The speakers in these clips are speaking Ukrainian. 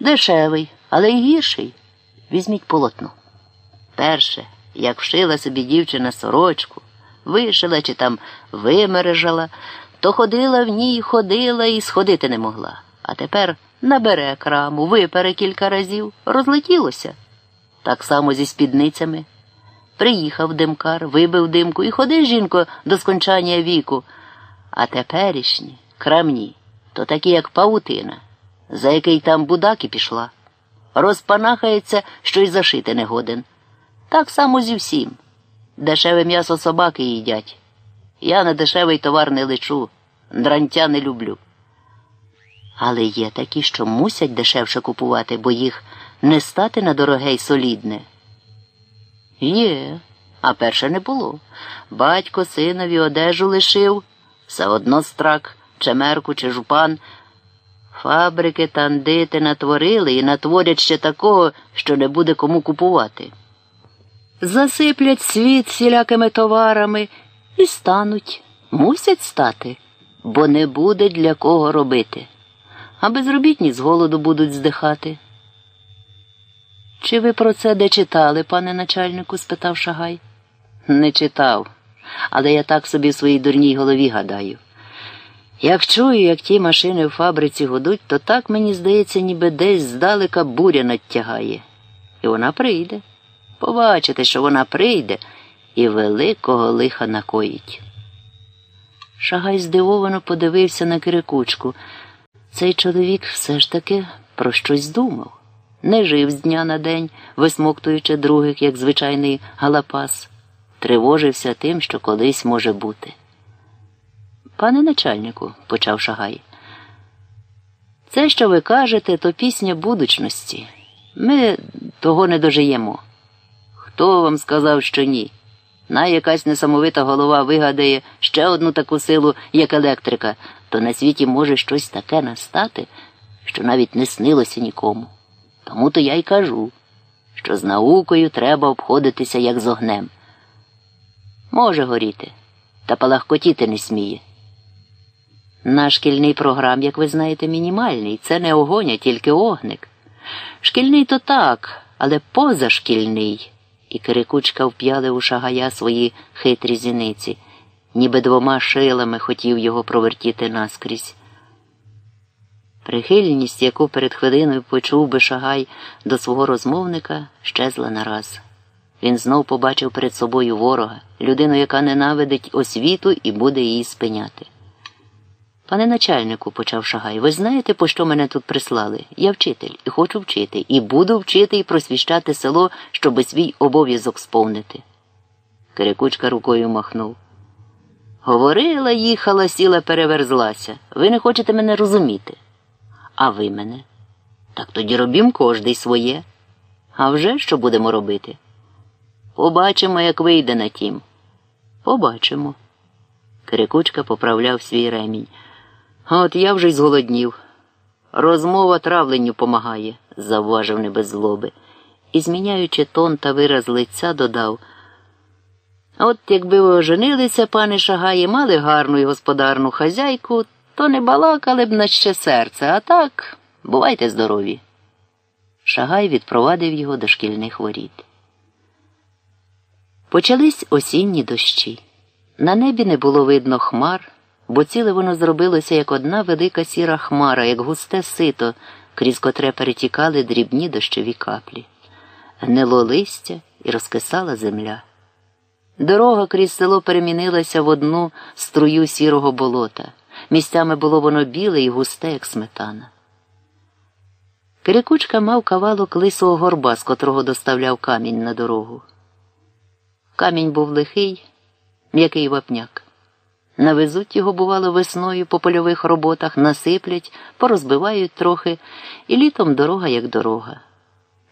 Дешевий, але й гірший. Візьміть полотно. Перше, як вшила собі дівчина сорочку, вишила чи там вимережала, то ходила в ній, ходила і сходити не могла. А тепер набере краму, випере кілька разів, розлетілося. Так само зі спідницями. Приїхав димкар, вибив димку і ходи, жінко, до скончання віку. А теперішні, крамні, то такі, як павутина, за який там будаки пішла. Розпанахається, що й зашити не годен. Так само зі всім. Дешеве м'ясо собаки їдять. Я на дешевий товар не лечу, дрантя не люблю. Але є такі, що мусять дешевше купувати, бо їх не стати на дороге й солідне. Є, а перше не було. Батько синові одежу лишив, все одно страк, чемерку чи жупан. Фабрики тандити натворили і натворять ще такого, що не буде кому купувати. Засиплять світ всілякими товарами і стануть, мусять стати, бо не буде для кого робити. А безробітні з голоду будуть здихати. Чи ви про це де читали, пане начальнику? спитав Шагай. Не читав, але я так собі в своїй дурній голові гадаю. Як чую, як ті машини в фабриці гудуть, то так мені здається, ніби десь здалека буря надтягає. І вона прийде. Побачите, що вона прийде і великого лиха накоїть. Шагай здивовано подивився на Кирикучку. Цей чоловік все ж таки про щось думав. Не жив з дня на день, висмоктуючи других, як звичайний галапас, тривожився тим, що колись може бути. Пане начальнику, почав Шагай, це, що ви кажете, то пісня будучності. Ми того не дожиємо. Хто вам сказав, що ні? На якась несамовита голова вигадає ще одну таку силу, як електрика, то на світі може щось таке настати, що навіть не снилося нікому. Тому то я й кажу, що з наукою треба обходитися як з огнем. Може горіти, та палахкотіти не сміє. Наш шкільний програм, як ви знаєте, мінімальний. Це не огонь, а тільки огник. Шкільний то так, але позашкільний. І Кирикучка вп'яли у шагая свої хитрі зіниці, ніби двома шилами хотів його провертіти наскрізь. Прихильність, яку перед хвилиною почув би шагай до свого розмовника, щезла нараз. Він знов побачив перед собою ворога, людину, яка ненавидить освіту і буде її спиняти. Пане начальнику, почав Шагай, ви знаєте, по що мене тут прислали? Я вчитель і хочу вчити, і буду вчити і просвіщати село, щоби свій обов'язок сповнити. Кирикучка рукою махнув. Говорила, їхала, сіла, переверзлася. Ви не хочете мене розуміти. А ви мене? Так тоді робім кожний своє. А вже що будемо робити? Побачимо, як вийде на тім. Побачимо. Кирикучка поправляв свій ремінь. А от я вже й зголоднів. Розмова травленню помагає, завважив не без злоби, і, зміняючи тон та вираз лиця, додав. От якби ви оженилися, пане Шагає, мали гарну і господарну хазяйку, то не балакали б на ще серце, а так бувайте здорові. Шагай відпровадив його до шкільних воріт. Почались осінні дощі. На небі не було видно хмар, бо ціле воно зробилося як одна велика сіра хмара, як густе сито, крізь котре перетікали дрібні дощові каплі. Гнило листя і розкисала земля. Дорога крізь село перемінилася в одну струю сірого болота. Місцями було воно біле і густе, як сметана. Кирикучка мав кавалок лисого горба, з котрого доставляв камінь на дорогу. Камінь був лихий, м'який вапняк. Навезуть його, бувало, весною по польових роботах, насиплять, порозбивають трохи, і літом дорога як дорога.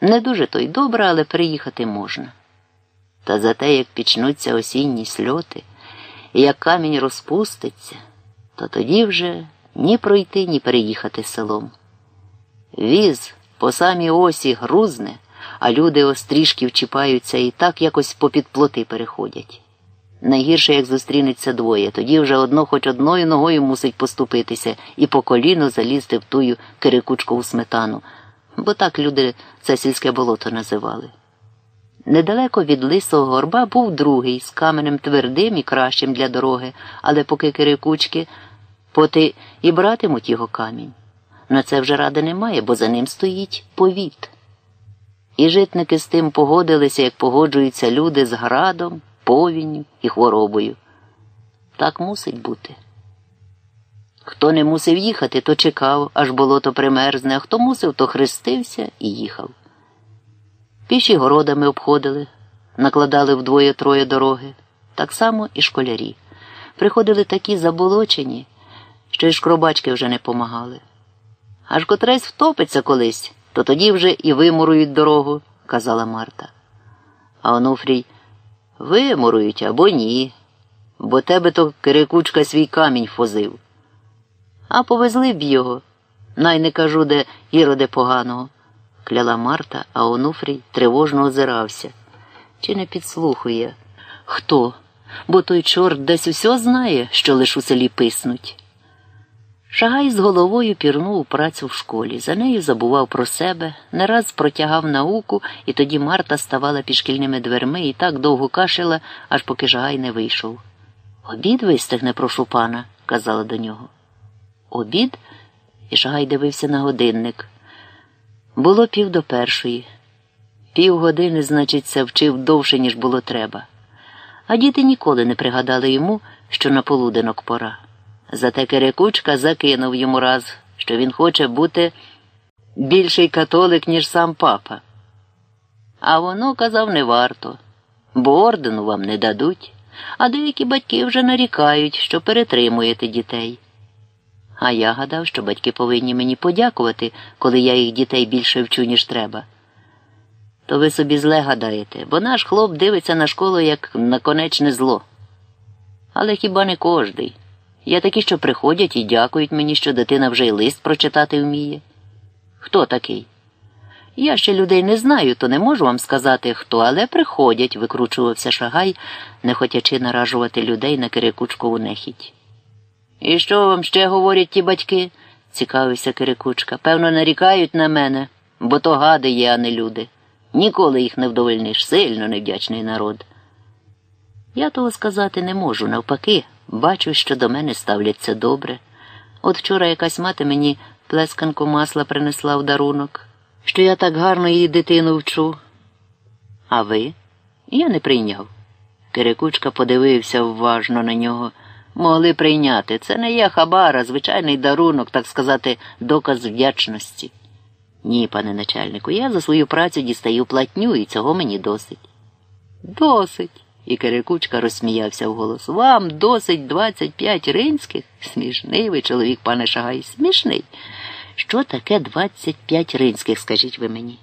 Не дуже то й добре, але приїхати можна. Та за те, як почнуться осінні сльоти, і як камінь розпуститься, то тоді вже ні пройти, ні переїхати селом. Віз по самій осі грузне, а люди острішків чіпаються і так якось попід плоти переходять. Найгірше, як зустрінеться двоє, тоді вже одно хоч одною ногою мусить поступитися і по коліну залізти в тую кирикучкову сметану, бо так люди це сільське болото називали. Недалеко від лисого горба був другий з каменем твердим і кращим для дороги, але поки кирикучки, поти і братимуть його камінь. На це вже ради немає, бо за ним стоїть повіт. І житники з тим погодилися, як погоджуються люди з градом, повінню і хворобою. Так мусить бути. Хто не мусив їхати, то чекав, аж болото примерзне, а хто мусив, то хрестився і їхав. Піші городами обходили, накладали вдвоє-троє дороги, так само і школярі. Приходили такі заболочені, що й шкробачки вже не помагали. Аж котресь втопиться колись, то тоді вже і вимурують дорогу, казала Марта. А Онуфрій вимурують або ні, бо тебе то кирикучка свій камінь фозив. А повезли б його, най не кажу, де іроде поганого, кляла Марта, а Онуфрій тривожно озирався. Чи не підслухує? Хто? Бо той чорт десь усьо знає, що лиш у селі писнуть. Шагай з головою пірнув у працю в школі. За нею забував про себе, не раз протягав науку, і тоді Марта ставала під шкільними дверми і так довго кашила, аж поки Жагай не вийшов. Обід вистигне, прошу пана, казала до нього. Обід? І Шагай дивився на годинник. Було пів до першої. Півгодини, значить, це вчив довше, ніж було треба. А діти ніколи не пригадали йому, що на полуденок пора. Зате Кирикучка закинув йому раз, що він хоче бути більший католик, ніж сам папа. А воно казав не варто, бо ордену вам не дадуть, а деякі батьки вже нарікають, що перетримуєте дітей. А я гадав, що батьки повинні мені подякувати, коли я їх дітей більше вчу, ніж треба. То ви собі зле гадаєте, бо наш хлоп дивиться на школу як на конечне зло. Але хіба не кожний? Є такі, що приходять і дякують мені, що дитина вже й лист прочитати вміє. Хто такий? Я ще людей не знаю, то не можу вам сказати хто, але приходять, викручувався шагай, не хотячи наражувати людей на Кирикучкову нехідь. І що вам ще говорять ті батьки? цікавився Кирикучка. Певно, нарікають на мене, бо то гади є, а не люди. Ніколи їх не вдовольниш, сильно невдячний народ. Я того сказати не можу, навпаки, бачу, що до мене ставляться добре. От вчора якась мати мені плесканку масла принесла в дарунок, що я так гарно її дитину вчу. А ви? Я не прийняв. Кирикучка подивився уважно на нього. Могли прийняти. Це не є хабара, звичайний дарунок, так сказати, доказ вдячності. Ні, пане начальнику, я за свою працю дістаю платню, і цього мені досить. Досить. І Кирикучка розсміявся вголос. Вам досить 25 ринських? Смішний ви, чоловік, пане Шагай, смішний. Що таке 25 ринських, скажіть ви мені?